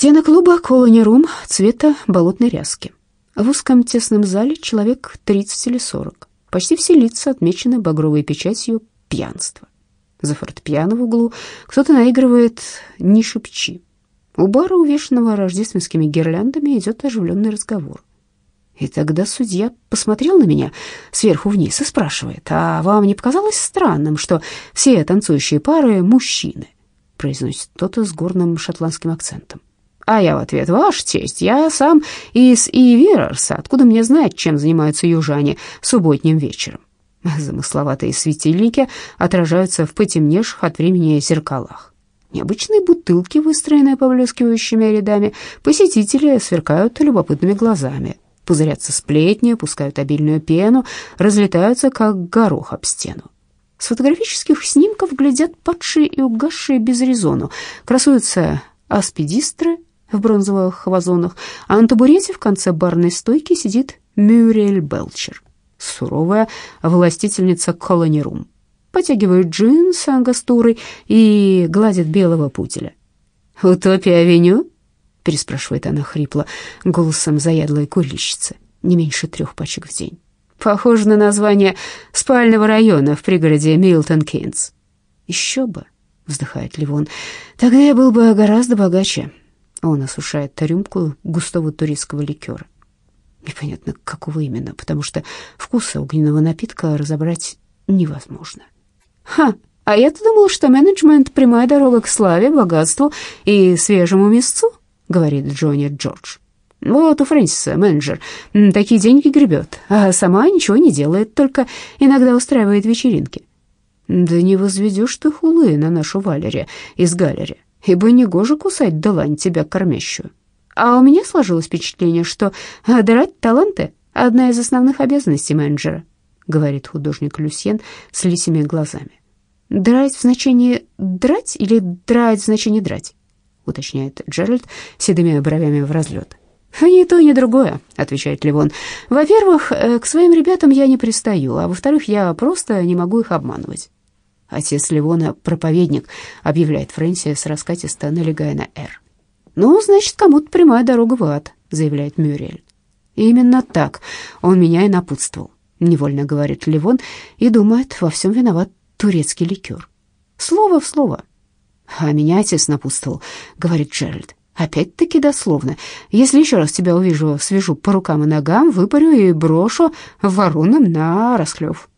Стены клуба «Колони Рум» цвета болотной ряски. В узком тесном зале человек 30 или 40. Почти все лица отмечены багровой печатью пьянства. За фортепиано в углу кто-то наигрывает «Не шепчи». У бара, увешанного рождественскими гирляндами, идет оживленный разговор. И тогда судья посмотрел на меня сверху вниз и спрашивает, «А вам не показалось странным, что все танцующие пары — мужчины?» произносит кто-то с горным шотландским акцентом. А я в ответ, «Ваша честь, я сам из Иверарса, откуда мне знать, чем занимаются южане субботним вечером?» Замысловатые светильники отражаются в потемневших от времени зеркалах. Необычные бутылки, выстроенные поблескивающими рядами, посетители сверкают любопытными глазами пузырятся сплетни, пускают обильную пену, разлетаются, как горох об стену. С фотографических снимков глядят падшие и угасшие без резону. Красуются аспидистры в бронзовых вазонах, а на табурете в конце барной стойки сидит Мюриэль Белчер, суровая властительница колонирум. Потягивает джин с ангастурой и гладит белого пуделя. «Утопия-авеню?» — переспрашивает она хрипло, голосом заядлой курильщицы, не меньше трех пачек в день. «Похоже на название спального района в пригороде Милтон-Кейнс». «Еще бы», — вздыхает Ливон, — «тогда я был бы гораздо богаче». Он осушает рюмку густого турецкого ликера. Непонятно, какого именно, потому что вкуса огненного напитка разобрать невозможно. «Ха!» А я-то думал, что менеджмент — прямая дорога к славе, богатству и свежему мясцу говорит Джонни Джордж. Вот у Фрэнсиса менеджер такие деньги гребет, а сама ничего не делает, только иногда устраивает вечеринки. Да не возведешь ты хулы на нашу Валери из галери, ибо негоже кусать долань тебя кормящую. А у меня сложилось впечатление, что драть таланты — одна из основных обязанностей менеджера, говорит художник Люсьен с лисими глазами. Драть в значении драть или драть в значении драть? уточняет Джеральд седыми бровями в разлет. «Ни то, ни другое», — отвечает Ливон. «Во-первых, э, к своим ребятам я не пристаю, а во-вторых, я просто не могу их обманывать». Отец Ливона — проповедник, объявляет Фрэнсис, раскатисто налегая на «Р». «Ну, значит, кому-то прямая дорога в ад», — заявляет Мюриэль. «Именно так он меня и напутствовал», — невольно говорит Ливон и думает, во всем виноват турецкий ликер. Слово в слово. «А меня отец напутствовал», — говорит Джеральд. «Опять-таки дословно. Если еще раз тебя увижу, свяжу по рукам и ногам, выпарю и брошу воронам на расклев».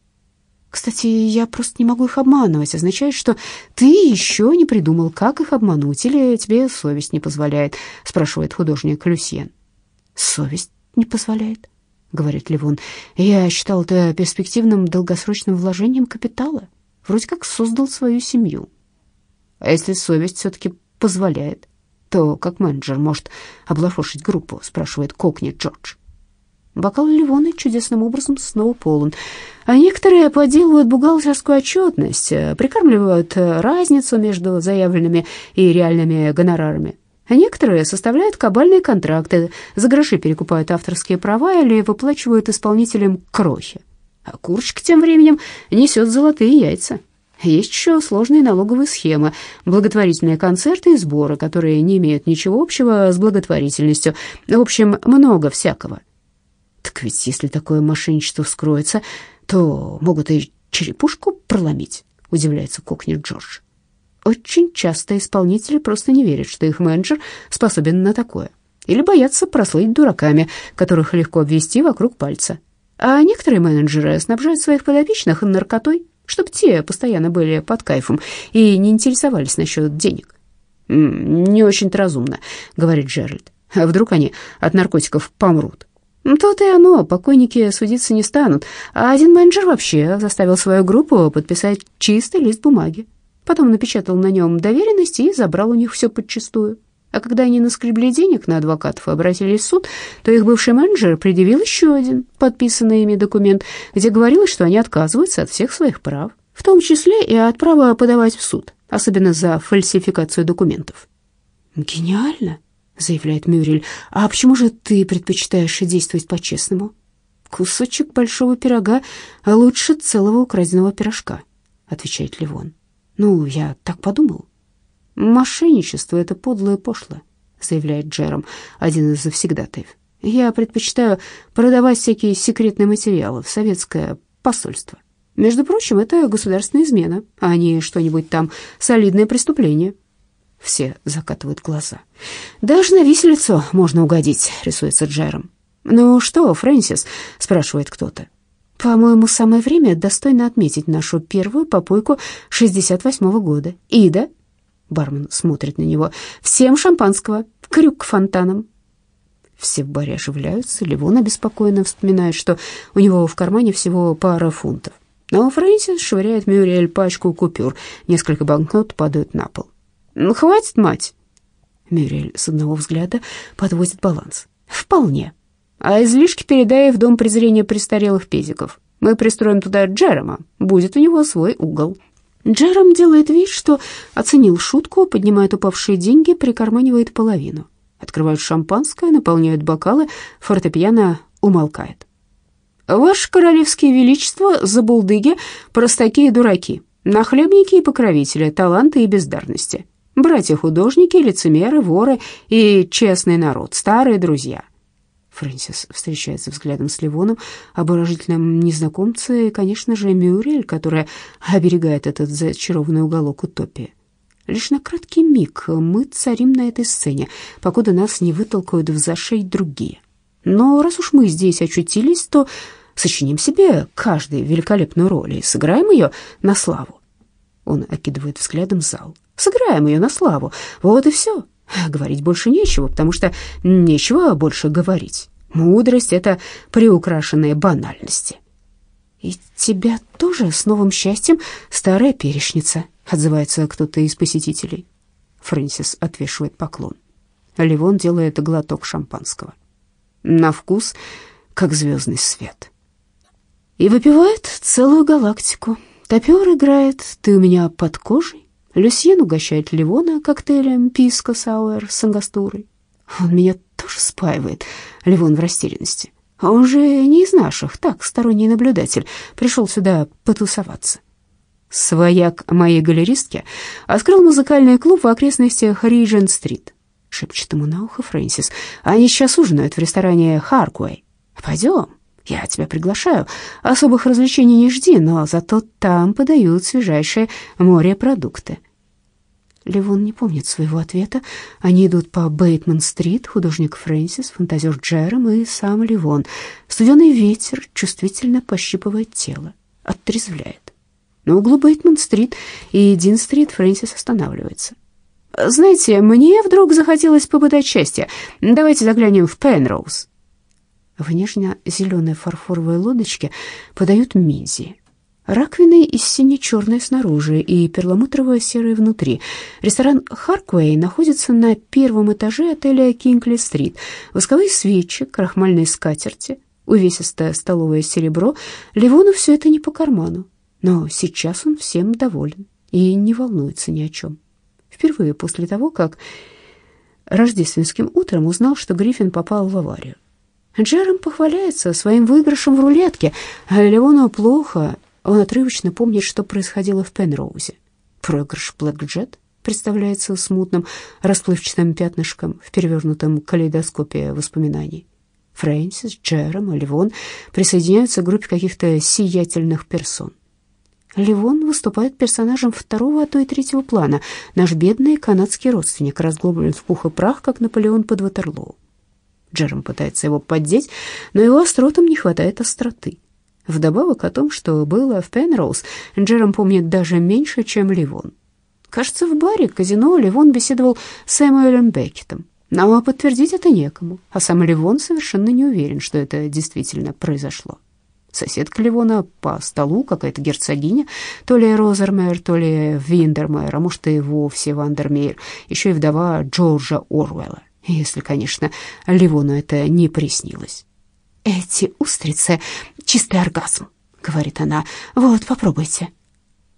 «Кстати, я просто не могу их обманывать. Означает, что ты еще не придумал, как их обмануть, или тебе совесть не позволяет?» — спрашивает художник Люсьен. «Совесть не позволяет», — говорит Ливон. «Я считал это перспективным долгосрочным вложением капитала. Вроде как создал свою семью». А если совесть все-таки позволяет, то как менеджер может облапошить группу, спрашивает Кокни Джордж. Бокал Ливона чудесным образом снова полон. А некоторые подделывают бухгалтерскую отчетность, прикармливают разницу между заявленными и реальными гонорарами. А некоторые составляют кабальные контракты, за гроши перекупают авторские права или выплачивают исполнителям крохи. А курочка тем временем несет золотые яйца. Есть еще сложные налоговые схемы, благотворительные концерты и сборы, которые не имеют ничего общего с благотворительностью. В общем, много всякого. Так ведь если такое мошенничество вскроется, то могут и черепушку проломить, удивляется Кокни Джордж. Очень часто исполнители просто не верят, что их менеджер способен на такое. Или боятся прослыть дураками, которых легко обвести вокруг пальца. А некоторые менеджеры снабжают своих подопечных наркотой, чтобы те постоянно были под кайфом и не интересовались насчет денег. «Не очень-то разумно», — говорит Джеральд. «А вдруг они от наркотиков помрут?» То-то и оно, покойники судиться не станут. А один менеджер вообще заставил свою группу подписать чистый лист бумаги. Потом напечатал на нем доверенность и забрал у них все подчистую. А когда они наскребли денег на адвокатов и обратились в суд, то их бывший менеджер предъявил еще один подписанный ими документ, где говорилось, что они отказываются от всех своих прав, в том числе и от права подавать в суд, особенно за фальсификацию документов. «Гениально!» — заявляет Мюрель. «А почему же ты предпочитаешь действовать по-честному?» «Кусочек большого пирога лучше целого украденного пирожка», — отвечает Ливон. «Ну, я так подумал». «Мошенничество — это подлое пошло», — заявляет Джером, один из завсегдатаев. «Я предпочитаю продавать всякие секретные материалы в советское посольство. Между прочим, это государственная измена, а не что-нибудь там солидное преступление». Все закатывают глаза. «Даже на виселицу можно угодить», — рисуется Джером. «Ну что, Фрэнсис?» — спрашивает кто-то. «По-моему, самое время достойно отметить нашу первую попойку 68-го года. Ида?» Бармен смотрит на него. «Всем шампанского, крюк фонтаном». Все в баре оживляются. Ливон обеспокоенно вспоминает, что у него в кармане всего пара фунтов. Но Фрэнсис швыряет Мюриэль пачку купюр. Несколько банкнот падают на пол. «Ну, хватит, мать!» Мюриэль с одного взгляда подводит баланс. «Вполне. А излишки передай в дом презрения престарелых пезиков. Мы пристроим туда Джерома. Будет у него свой угол». Джером делает вид, что оценил шутку, поднимает упавшие деньги, прикарманивает половину. Открывают шампанское, наполняют бокалы, фортепиано умолкает. «Ваше королевское величество, забулдыги, простаки и дураки, нахлебники и покровители, таланты и бездарности, братья-художники, лицемеры, воры и честный народ, старые друзья». Фрэнсис встречается взглядом с Ливоном, обворожительным незнакомце и, конечно же, Мюрель, которая оберегает этот зачарованный уголок утопии. Лишь на краткий миг мы царим на этой сцене, покуда нас не вытолкают в зашей другие. Но раз уж мы здесь очутились, то сочиним себе каждый великолепную роль и сыграем ее на славу. Он окидывает взглядом зал. Сыграем ее на славу. Вот и все. Говорить больше нечего, потому что нечего больше говорить. Мудрость — это приукрашенные банальности. «И тебя тоже с новым счастьем, старая перешница», — отзывается кто-то из посетителей. Фрэнсис отвешивает поклон. Ливон делает глоток шампанского. На вкус, как звездный свет. И выпивает целую галактику. Топер играет «Ты у меня под кожей». Люсьен угощает Ливона коктейлем писко сауэр с ангастурой. Он меня тоже спаивает, Ливон в растерянности. А он же не из наших, так, сторонний наблюдатель, пришел сюда потусоваться. Свояк моей галеристки открыл музыкальный клуб в окрестностях Риджент-стрит. Шепчет ему на ухо Фрэнсис. Они сейчас ужинают в ресторане Харкуэй. Пойдем, я тебя приглашаю. Особых развлечений не жди, но зато там подают свежайшие морепродукты. Левон не помнит своего ответа. Они идут по Бейтман-стрит, художник Фрэнсис, фантазер Джером и сам Левон. Студеный ветер чувствительно пощипывает тело, оттрезвляет. На углу Бейтман-стрит и Дин-стрит Фрэнсис останавливается. «Знаете, мне вдруг захотелось попытать счастье. Давайте заглянем в Пенроуз». В нежно-зеленой фарфоровой лодочке подают мидии. Раковины из сине-черной снаружи и перламутрово-серой внутри. Ресторан «Харквей» находится на первом этаже отеля «Кингли-стрит». Восковые свечи, крахмальные скатерти, увесистое столовое серебро. Ливону все это не по карману, но сейчас он всем доволен и не волнуется ни о чем. Впервые после того, как рождественским утром узнал, что Гриффин попал в аварию. Джером похваляется своим выигрышем в рулетке, а Леону плохо, он отрывочно помнит, что происходило в Пенроузе. Проигрыш Блэкджет представляется смутным, расплывчатым пятнышком в перевернутом калейдоскопе воспоминаний. Фрэнсис, Джером и Ливон присоединяются к группе каких-то сиятельных персон. Ливон выступает персонажем второго, а то и третьего плана. Наш бедный канадский родственник разглоблен в пух и прах, как Наполеон под Ватерлоу. Джером пытается его поддеть, но его остротам не хватает остроты. Вдобавок о том, что было в Пенроуз, Джером помнит даже меньше, чем Ливон. Кажется, в баре казино Ливон беседовал с Сэмюэлем Беккетом, но подтвердить это некому, а сам Ливон совершенно не уверен, что это действительно произошло. Соседка Ливона по столу, какая-то герцогиня, то ли Розермейр, то ли Виндермейр, а может и вовсе Вандермейр, еще и вдова Джорджа Орвелла, если, конечно, Ливону это не приснилось. «Эти устрицы — чистый оргазм», — говорит она. «Вот, попробуйте».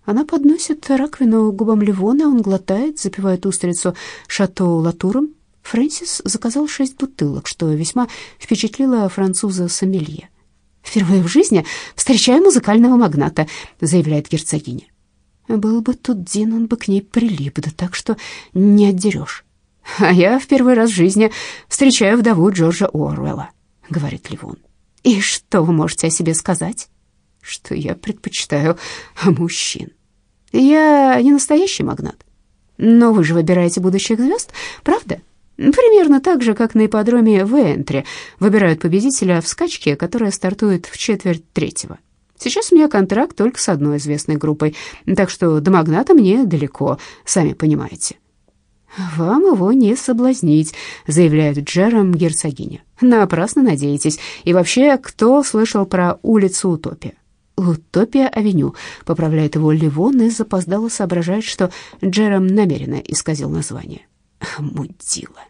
Она подносит раковину губам Ливона, он глотает, запивает устрицу шато латуром. Фрэнсис заказал шесть бутылок, что весьма впечатлило француза Сомелье. «Впервые в жизни встречаю музыкального магната», — заявляет герцогиня. «Был бы тут Дин, он бы к ней прилип, да так что не отдерешь». А я в первый раз в жизни встречаю вдову Джорджа Уорвелла, говорит Ливон. И что вы можете о себе сказать? Что я предпочитаю мужчин. Я не настоящий магнат. Но вы же выбираете будущих звезд, правда? Примерно так же, как на ипподроме в Энтри выбирают победителя в скачке, которая стартует в четверть третьего. Сейчас у меня контракт только с одной известной группой, так что до магната мне далеко, сами понимаете. «Вам его не соблазнить», — заявляет Джером герцогиня. «Напрасно надеетесь. И вообще, кто слышал про улицу Утопия?» «Утопия-авеню», — поправляет его Ливон и запоздало соображает, что Джером намеренно исказил название. Мудила.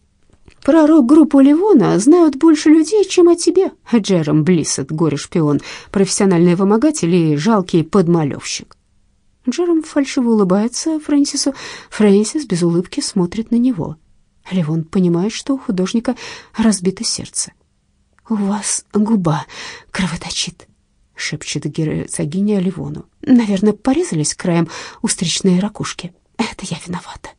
Про рок-группу Ливона знают больше людей, чем о тебе, Джером Блиссет, горе-шпион, профессиональный вымогатель и жалкий подмалевщик. Джером фальшиво улыбается Фрэнсису. Фрэнсис без улыбки смотрит на него. Ливон понимает, что у художника разбито сердце. «У вас губа кровоточит», — шепчет герцогиня Ливону. «Наверное, порезались краем устричные ракушки. Это я виновата».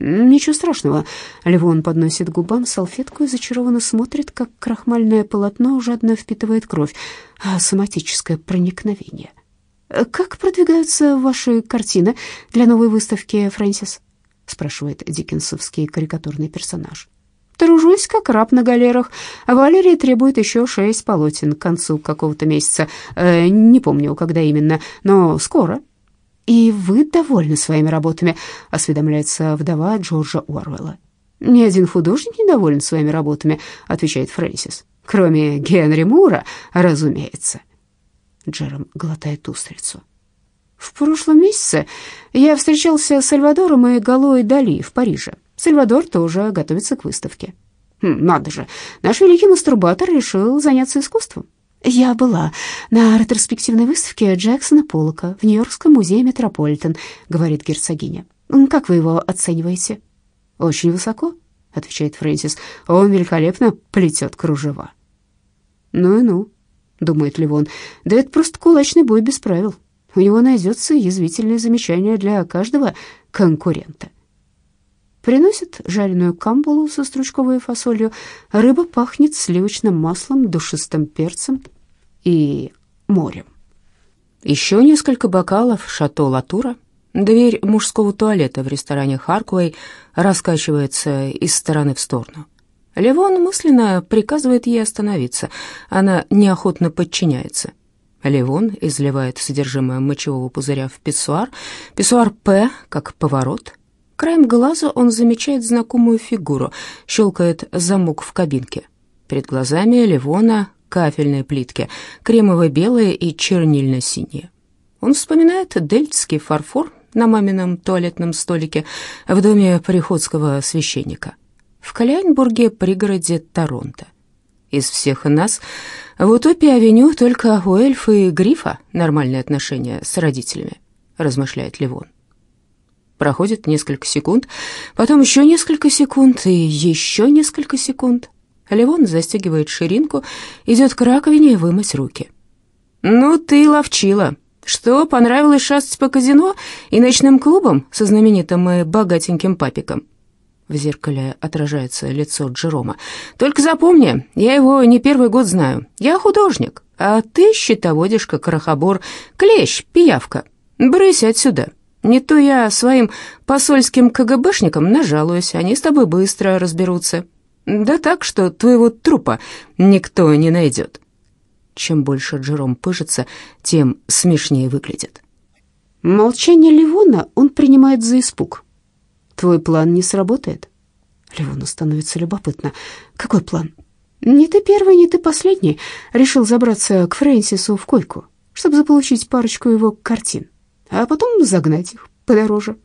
«Ничего страшного». Ливон подносит губам салфетку и зачарованно смотрит, как крахмальное полотно жадно впитывает кровь, а соматическое проникновение. «Как продвигаются ваши картины для новой выставки, Фрэнсис?» — спрашивает диккенсовский карикатурный персонаж. «Тружусь, как раб на галерах. Валерия требует еще шесть полотен к концу какого-то месяца. Э, не помню, когда именно, но скоро». «И вы довольны своими работами?» — осведомляется вдова Джорджа Уорвелла. «Ни один художник не доволен своими работами», — отвечает Фрэнсис. «Кроме Генри Мура, разумеется». Джером глотает устрицу. «В прошлом месяце я встречался с Сальвадором и Галой Дали в Париже. Сальвадор тоже готовится к выставке». Хм, «Надо же, наш великий мастурбатор решил заняться искусством. Я была на ретроспективной выставке Джексона Поллока в Нью-Йоркском музее Метрополитен, говорит герцогиня. Как вы его оцениваете? Очень высоко, отвечает Фрэнсис. Он великолепно плетет кружева. Ну и ну, думает Ливон. Да это просто кулачный бой без правил. У него найдется язвительное замечание для каждого конкурента. Приносят жареную камбулу со стручковой фасолью. Рыба пахнет сливочным маслом, душистым перцем и морем. Еще несколько бокалов «Шато Латура». Дверь мужского туалета в ресторане «Харквей» раскачивается из стороны в сторону. Левон мысленно приказывает ей остановиться. Она неохотно подчиняется. Левон изливает содержимое мочевого пузыря в писсуар. Писсуар «П» как поворот. Краем глаза он замечает знакомую фигуру, щелкает замок в кабинке. Перед глазами Левона кафельные плитки, кремово-белые и чернильно-синие. Он вспоминает дельтский фарфор на мамином туалетном столике в доме приходского священника в Калианбурге, пригороде Торонто. Из всех нас в Утопии-авеню только у эльфа и грифа нормальные отношения с родителями, размышляет Ливон. Проходит несколько секунд, потом еще несколько секунд и еще несколько секунд. Левон застегивает ширинку, идет к раковине вымыть руки. «Ну ты ловчила. Что, понравилось шастать по казино и ночным клубам со знаменитым и богатеньким папиком?» В зеркале отражается лицо Джерома. «Только запомни, я его не первый год знаю. Я художник, а ты счетоводишка, крохобор, клещ, пиявка. Брысь отсюда. Не то я своим посольским КГБшникам нажалуюсь, они с тобой быстро разберутся». Да так, что твоего трупа никто не найдет. Чем больше Джером пыжится, тем смешнее выглядит. Молчание Ливона он принимает за испуг. Твой план не сработает. Ливону становится любопытно. Какой план? Не ты первый, не ты последний. Решил забраться к Фрэнсису в койку, чтобы заполучить парочку его картин, а потом загнать их подороже.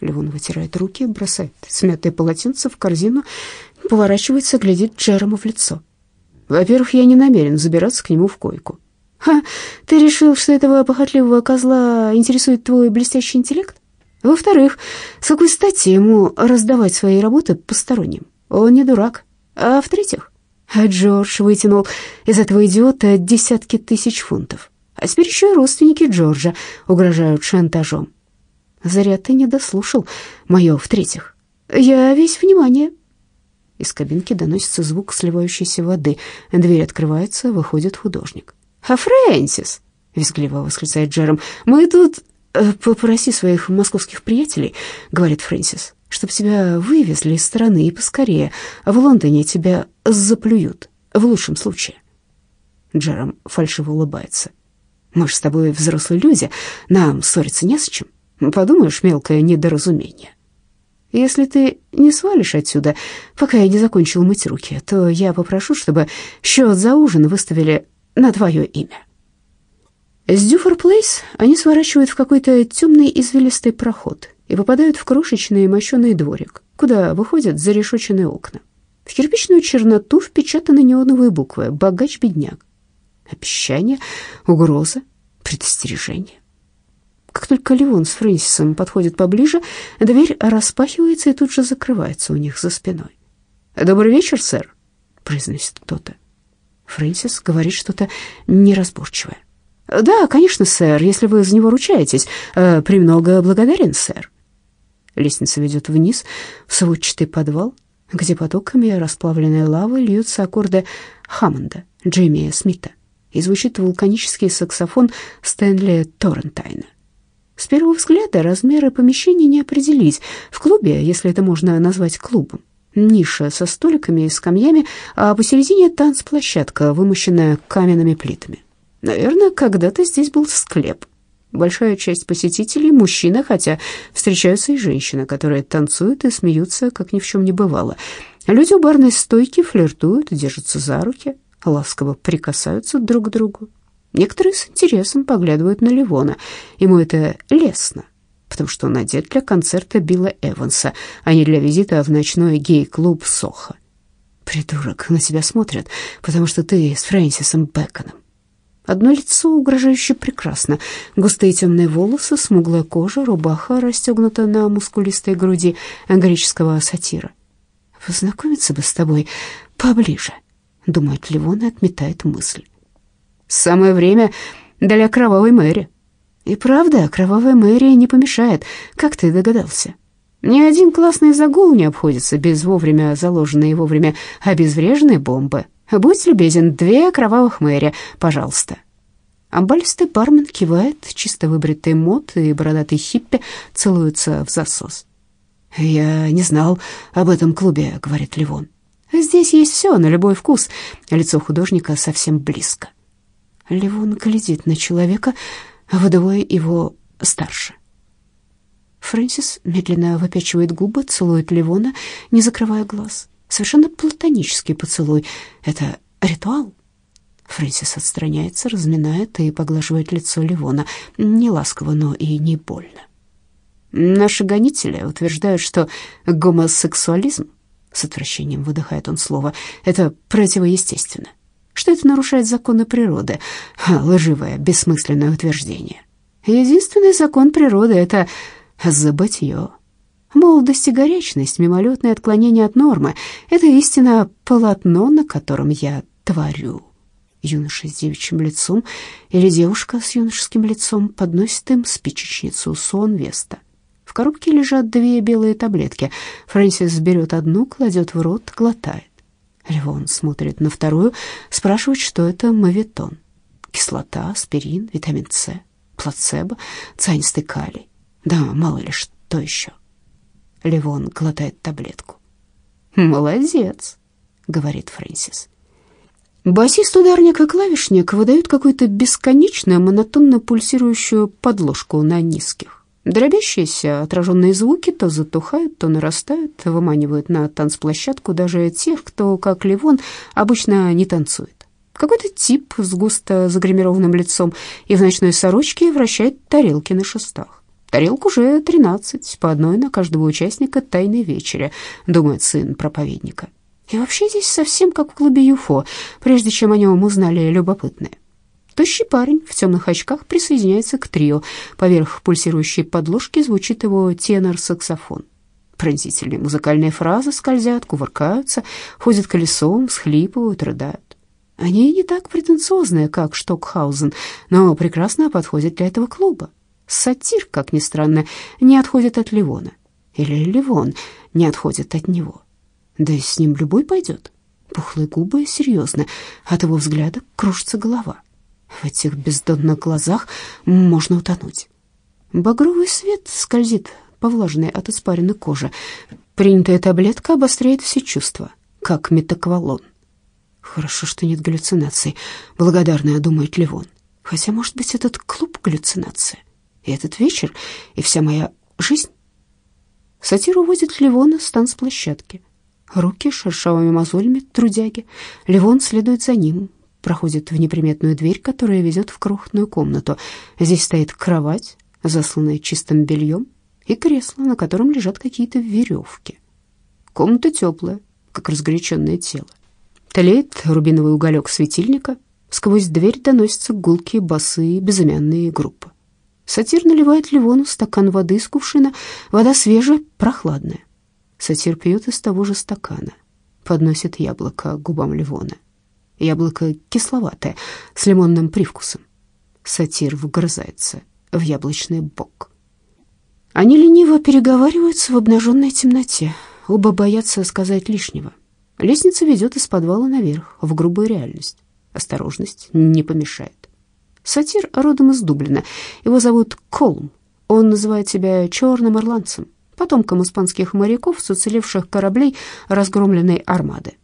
Ливон вытирает руки, бросает смятое полотенце в корзину поворачивается, глядит Джерому в лицо. Во-первых, я не намерен забираться к нему в койку. Ха, ты решил, что этого похотливого козла интересует твой блестящий интеллект? Во-вторых, с какой стати ему раздавать свои работы посторонним? Он не дурак. А в-третьих, Джордж вытянул из этого идиота десятки тысяч фунтов. А теперь еще и родственники Джорджа угрожают шантажом. Зря ты не дослушал мое в-третьих. Я весь внимание». Из кабинки доносится звук сливающейся воды. Дверь открывается, выходит художник. «А Фрэнсис!» — визгливо восклицает Джером. «Мы тут...» э, «Попроси своих московских приятелей», — говорит Фрэнсис, «чтоб тебя вывезли из страны и поскорее. В Лондоне тебя заплюют, в лучшем случае». Джером фальшиво улыбается. «Мы ж с тобой взрослые люди, нам ссориться не с чем. Подумаешь, мелкое недоразумение». Если ты не свалишь отсюда, пока я не закончил мыть руки, то я попрошу, чтобы счет за ужин выставили на твое имя. С Дюфор Плейс они сворачивают в какой-то темный извилистый проход и попадают в крошечный мощеный дворик, куда выходят зарешоченные окна. В кирпичную черноту впечатаны неоновые буквы «Богач-бедняк». Обещание, угроза, предостережение. Как только Леон с Фрэнсисом подходят поближе, дверь распахивается и тут же закрывается у них за спиной. «Добрый вечер, сэр», — произносит кто-то. Фрэнсис говорит что-то неразборчивое. «Да, конечно, сэр, если вы за него ручаетесь. Э, премного благодарен, сэр». Лестница ведет вниз, в сводчатый подвал, где потоками расплавленной лавы льются аккорды Хаммонда, Джимми Смита, и звучит вулканический саксофон Стэнли Торрентайна. С первого взгляда размеры помещения не определить. В клубе, если это можно назвать клубом, ниша со столиками и скамьями, а посередине танцплощадка, вымощенная каменными плитами. Наверное, когда-то здесь был склеп. Большая часть посетителей – мужчины, хотя встречаются и женщины, которые танцуют и смеются, как ни в чем не бывало. Люди у барной стойки флиртуют, держатся за руки, ласково прикасаются друг к другу. Некоторые с интересом поглядывают на Ливона. Ему это лестно, потому что он одет для концерта Билла Эванса, а не для визита в ночной гей-клуб Сохо. «Придурок, на тебя смотрят, потому что ты с Фрэнсисом Бэконом». Одно лицо угрожающе прекрасно. Густые темные волосы, смуглая кожа, рубаха расстегнута на мускулистой груди греческого сатира. «Познакомиться бы с тобой поближе», — думает Ливон и отметает мысль. Самое время для кровавой Мэри. И правда, кровавая Мэри не помешает, как ты догадался. Ни один классный загул не обходится без вовремя заложенной и вовремя обезвреженной бомбы. Будь любезен, две кровавых Мэри, пожалуйста. Амбалистый бармен кивает, чисто выбритый мод и бородатый хиппи целуются в засос. «Я не знал об этом клубе», — говорит Ливон. «Здесь есть все, на любой вкус». Лицо художника совсем близко. Левон глядит на человека, вдвое его старше. Фрэнсис медленно выпячивает губы, целует Левона, не закрывая глаз. Совершенно платонический поцелуй. Это ритуал. Фрэнсис отстраняется, разминает и поглаживает лицо Левона. Не ласково, но и не больно. Наши гонители утверждают, что гомосексуализм, с отвращением выдыхает он слово, это противоестественно что это нарушает законы природы. Лживое, бессмысленное утверждение. Единственный закон природы — это забытье. Молодость и горячность, мимолетное отклонение от нормы — это истинно полотно, на котором я творю. Юноша с девичьим лицом или девушка с юношеским лицом подносит им спичечницу сон Веста. В коробке лежат две белые таблетки. Фрэнсис берет одну, кладет в рот, глотает. Левон смотрит на вторую, спрашивает, что это мавитон. Кислота, аспирин, витамин С, плацебо, цианистый калий. Да, мало ли что еще. Левон глотает таблетку. «Молодец», — говорит Фрэнсис. Басист, ударник и клавишник выдают какую-то бесконечную, монотонно пульсирующую подложку на низких. Дробящиеся отраженные звуки то затухают, то нарастают, выманивают на танцплощадку даже тех, кто, как Ливон, обычно не танцует. Какой-то тип с густо загримированным лицом и в ночной сорочке вращает тарелки на шестах. Тарелк уже тринадцать, по одной на каждого участника тайной вечери, думает сын проповедника. И вообще здесь совсем как в клубе ЮФО, прежде чем о нем узнали любопытные. Тощий парень в темных очках присоединяется к трио. Поверх пульсирующей подложки звучит его тенор-саксофон. Пронзительные музыкальные фразы скользят, кувыркаются, ходят колесом, схлипывают, рыдают. Они не так претенциозные, как Штокхаузен, но прекрасно подходят для этого клуба. Сатир, как ни странно, не отходит от Ливона. Или Ливон не отходят от него. Да и с ним любой пойдет. Пухлые губы серьезны, от его взгляда кружится голова. В этих бездонных глазах можно утонуть. Багровый свет скользит по влажной от испаренной кожи. Принятая таблетка обостряет все чувства, как метаквалон. Хорошо, что нет галлюцинаций, благодарная, думает Левон. Хотя, может быть, этот клуб галлюцинации, и этот вечер, и вся моя жизнь. Сатир уводит Левона с танцплощадки. Руки шершавыми мозолями трудяги. Левон следует за ним, проходит в неприметную дверь, которая ведет в крохотную комнату. Здесь стоит кровать, засланная чистым бельем, и кресло, на котором лежат какие-то веревки. Комната теплая, как разгоряченное тело. Тлеет рубиновый уголек светильника, сквозь дверь доносятся гулкие басы безымянные группы. Сатир наливает Ливону стакан воды из кувшина, вода свежая, прохладная. Сатир пьет из того же стакана, подносит яблоко к губам Ливона. Яблоко кисловатое, с лимонным привкусом. Сатир вгрызается в яблочный бок. Они лениво переговариваются в обнаженной темноте. Оба боятся сказать лишнего. Лестница ведет из подвала наверх, в грубую реальность. Осторожность не помешает. Сатир родом из Дублина. Его зовут Колм. Он называет себя черным ирландцем, потомком испанских моряков с уцелевших кораблей разгромленной армады.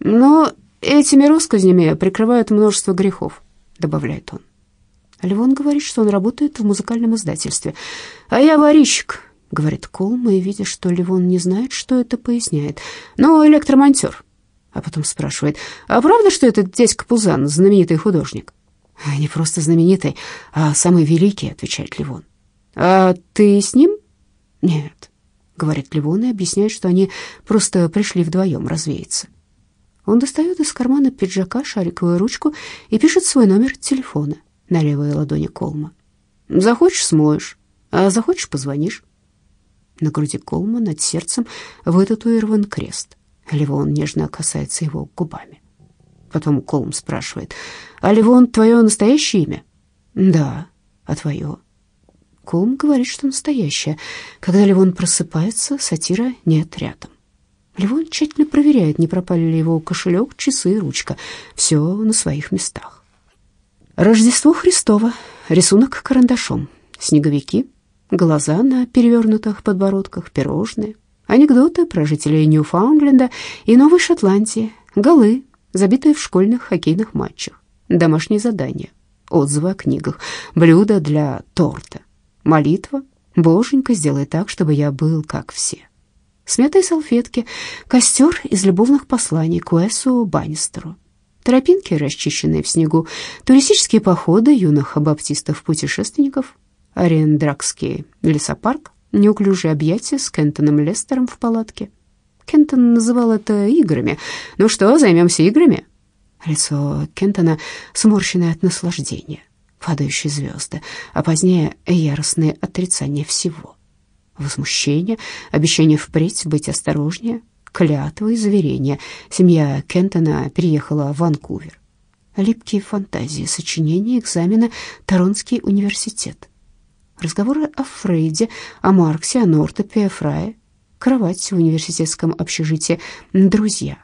Но Этими россказнями прикрывают множество грехов, добавляет он. Левон говорит, что он работает в музыкальном издательстве. А я ворищик, говорит Колма, и видя, что Левон не знает, что это поясняет. Но электромонтер. А потом спрашивает, а правда, что этот дядька Пузан знаменитый художник? Не просто знаменитый, а самый великий, отвечает Левон. А ты с ним? Нет, говорит Левон и объясняет, что они просто пришли вдвоем развеяться. Он достает из кармана пиджака шариковую ручку и пишет свой номер телефона на левой ладони Колма. «Захочешь — смоешь, а захочешь — позвонишь». На груди Колма над сердцем вытатуирован крест. Ливон нежно касается его губами. Потом Колм спрашивает, «А Ливон твое настоящее имя?» «Да, а твое?» Колм говорит, что настоящее. Когда Ливон просыпается, сатира нет рядом. Левон тщательно проверяет, не пропали ли его кошелек, часы и ручка. Все на своих местах. Рождество Христово. Рисунок карандашом. Снеговики. Глаза на перевернутых подбородках, пирожные. Анекдоты про жителей Ньюфаундленда и Новой Шотландии. Голы, забитые в школьных хоккейных матчах. Домашние задания. Отзывы о книгах. Блюда для торта. Молитва. Боженька, сделай так, чтобы я был как все смятые салфетки, костер из любовных посланий к Уэсу Баннистеру, тропинки, расчищенные в снегу, туристические походы юных баптистов-путешественников, Арендракский лесопарк, неуклюжие объятия с Кентоном Лестером в палатке. Кентон называл это играми. «Ну что, займемся играми?» Лицо Кентона сморщенное от наслаждения, падающие звезды, а позднее яростное отрицание всего возмущение, обещание впредь быть осторожнее, клятвы и заверения. Семья Кентона переехала в Ванкувер. Липкие фантазии, сочинения, экзамена, Торонский университет. Разговоры о Фрейде, о Марксе, о Нортопе, о Фрае. Кровать в университетском общежитии. Друзья.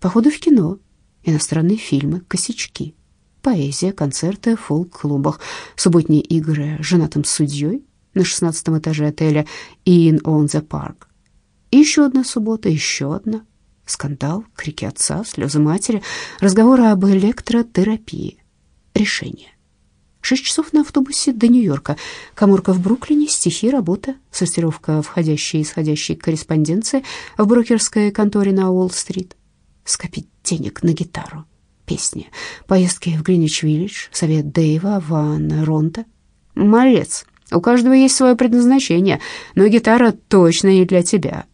Походы в кино. Иностранные фильмы, косячки. Поэзия, концерты, фолк-клубах. Субботние игры с женатым судьей на шестнадцатом этаже отеля Inn on the Park. Еще одна суббота, еще одна. Скандал, крики отца, слезы матери, разговоры об электротерапии. Решение. Шесть часов на автобусе до Нью-Йорка. Коморка в Бруклине, стихи, работа, сортировка входящей и исходящей корреспонденции в брокерской конторе на Уолл-стрит. Скопить денег на гитару. Песни. Поездки в Гринвич-Виллидж. Совет Дэйва, Ван Ронта. Малец. У каждого есть свое предназначение, но гитара точно не для тебя.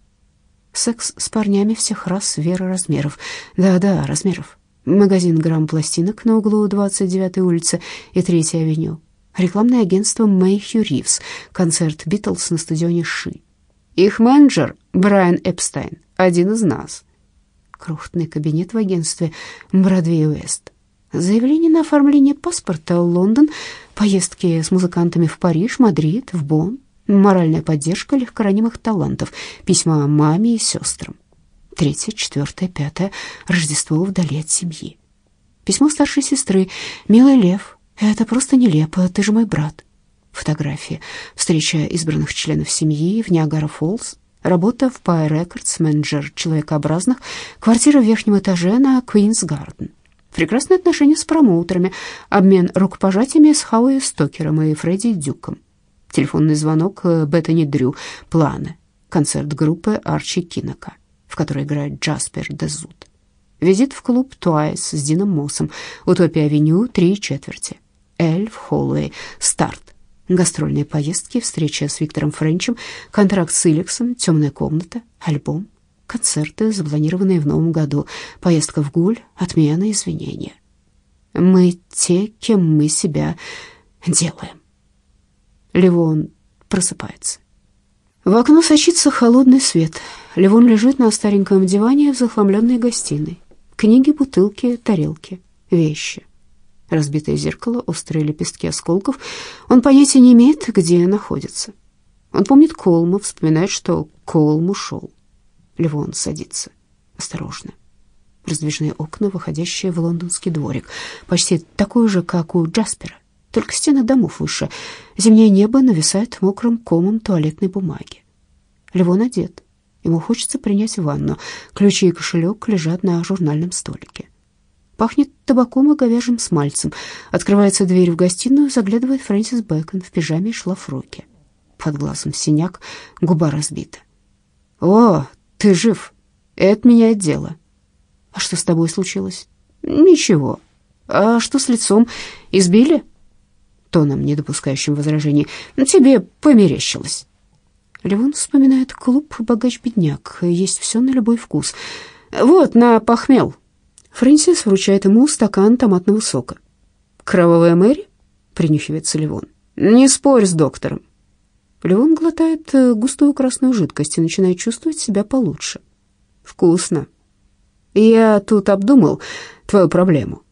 Секс с парнями всех рас, веры, размеров. Да-да, размеров. Магазин грамм пластинок на углу 29-й улицы и 3-й авеню. Рекламное агентство Мэйхью Ривз. Концерт Битлз на стадионе Ши. Их менеджер Брайан Эпстайн, один из нас. Крохотный кабинет в агентстве Бродвей Уэст. Заявление на оформление паспорта Лондон, поездки с музыкантами в Париж, Мадрид, в Бонн, Моральная поддержка легкоранимых талантов. Письма маме и сестрам. Третье, четвертое, пятое. Рождество вдали от семьи. Письмо старшей сестры. «Милый Лев, это просто нелепо, ты же мой брат». Фотографии. Встреча избранных членов семьи в Ниагара-Фоллс. Работа в Pye Records, менеджер человекообразных. Квартира в верхнем этаже на Квинс Гарден. Прекрасные отношения с промоутерами. Обмен рукопожатиями с Хауи Стокером и Фредди Дюком. Телефонный звонок Беттани Дрю. Планы. Концерт группы Арчи Кинока, в которой играет Джаспер Дезут. Визит в клуб Туайс с Дином Моссом. Утопия-авеню, три четверти. Эльф, Холлоуэй, старт. Гастрольные поездки, встреча с Виктором Френчем, контракт с Илексом, темная комната, альбом, концерты, запланированные в новом году, поездка в Гуль, отмена, извинения. Мы те, кем мы себя делаем. Левон просыпается. В окно сочится холодный свет. Левон лежит на стареньком диване в захламленной гостиной. Книги, бутылки, тарелки, вещи. Разбитое зеркало, острые лепестки осколков. Он понятия не имеет, где находится. Он помнит Колму, вспоминает, что Колм ушел. Левон садится. Осторожно. Раздвижные окна, выходящие в лондонский дворик. Почти такой же, как у Джаспера. Только стены домов выше. Зимнее небо нависает мокрым комом туалетной бумаги. Левон одет. Ему хочется принять ванну. Ключи и кошелек лежат на журнальном столике. Пахнет табаком и говяжьим смальцем. Открывается дверь в гостиную, заглядывает Фрэнсис Бэкон в пижаме и шлафроке. Под глазом синяк, губа разбита. «О, ты жив! Это меняет дело». «А что с тобой случилось?» «Ничего. А что с лицом? Избили?» Тоном, не допускающим возражений. «Тебе померещилось». Левон вспоминает клуб «Богач-бедняк». Есть все на любой вкус. «Вот, на похмел». Фрэнсис вручает ему стакан томатного сока. «Кровавая Мэри?» — принюхивается Ливон. «Не спорь с доктором». Ливон глотает э, густую красную жидкость и начинает чувствовать себя получше. «Вкусно. Я тут обдумал твою проблему».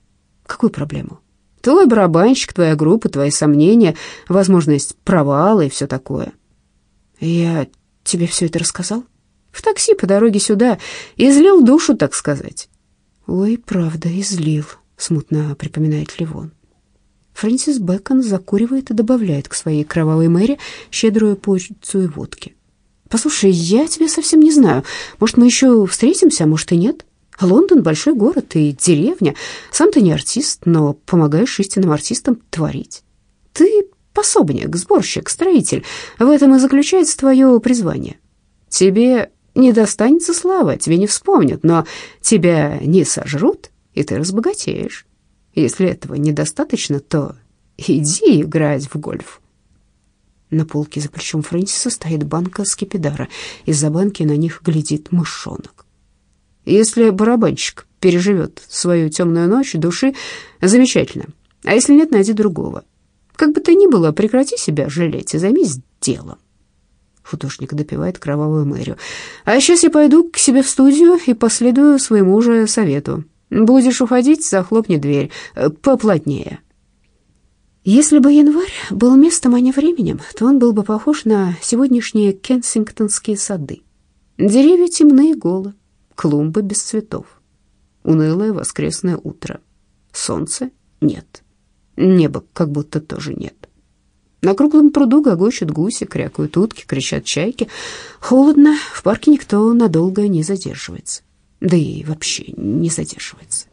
«Какую проблему?» «Твой барабанщик, твоя группа, твои сомнения, возможность провала и все такое». «Я тебе все это рассказал?» «В такси по дороге сюда. Излил душу, так сказать». «Ой, правда, излил», — смутно припоминает Ливон. Фрэнсис Бэкон закуривает и добавляет к своей кровавой мэре щедрую порцию водки. «Послушай, я тебя совсем не знаю. Может, мы еще встретимся, а может и нет? Лондон — большой город и деревня. Сам ты не артист, но помогаешь истинным артистам творить. Ты пособник, сборщик, строитель. В этом и заключается твое призвание. Тебе не достанется слава, тебе не вспомнят, но тебя не сожрут, и ты разбогатеешь. Если этого недостаточно, то иди играть в гольф. На полке за плечом Фрэнсиса стоит банка скипидара. Из-за банки на них глядит мышонок. Если барабанщик переживет свою темную ночь души, замечательно. А если нет, найди другого. Как бы то ни было, прекрати себя жалеть и займись делом. Художник допивает кровавую мэрию. А сейчас я пойду к себе в студию и последую своему же совету. Будешь уходить, захлопни дверь. Э, поплотнее. Если бы январь был местом, а не временем, то он был бы похож на сегодняшние кенсингтонские сады. Деревья темные и голы, клумбы без цветов. Унылое воскресное утро. Солнца нет. Неба как будто тоже нет. На круглом пруду гогочут гуси, крякают утки, кричат чайки. Холодно, в парке никто надолго не задерживается. Да и вообще не задерживается.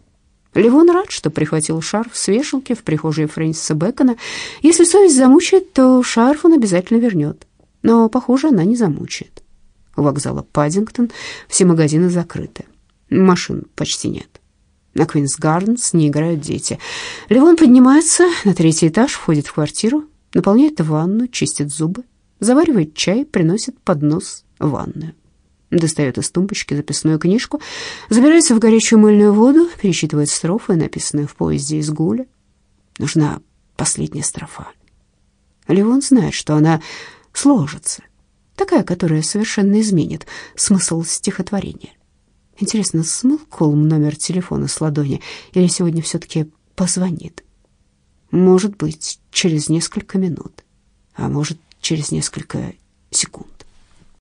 Левон рад, что прихватил шарф с вешалки в прихожей Фрэнсиса Бэкона. Если совесть замучает, то шарф он обязательно вернет. Но, похоже, она не замучает. У вокзала Паддингтон все магазины закрыты. Машин почти нет. На Квинс Гарденс не играют дети. Левон поднимается на третий этаж, входит в квартиру, наполняет ванну, чистит зубы, заваривает чай, приносит поднос в ванную. Достает из тумбочки записную книжку, забирается в горячую мыльную воду, пересчитывает строфы, написанные в поезде из Гуля. Нужна последняя строфа. Левон знает, что она сложится, такая, которая совершенно изменит смысл стихотворения. Интересно, смыл Колм номер телефона с ладони или сегодня все-таки позвонит? Может быть, через несколько минут, а может, через несколько секунд.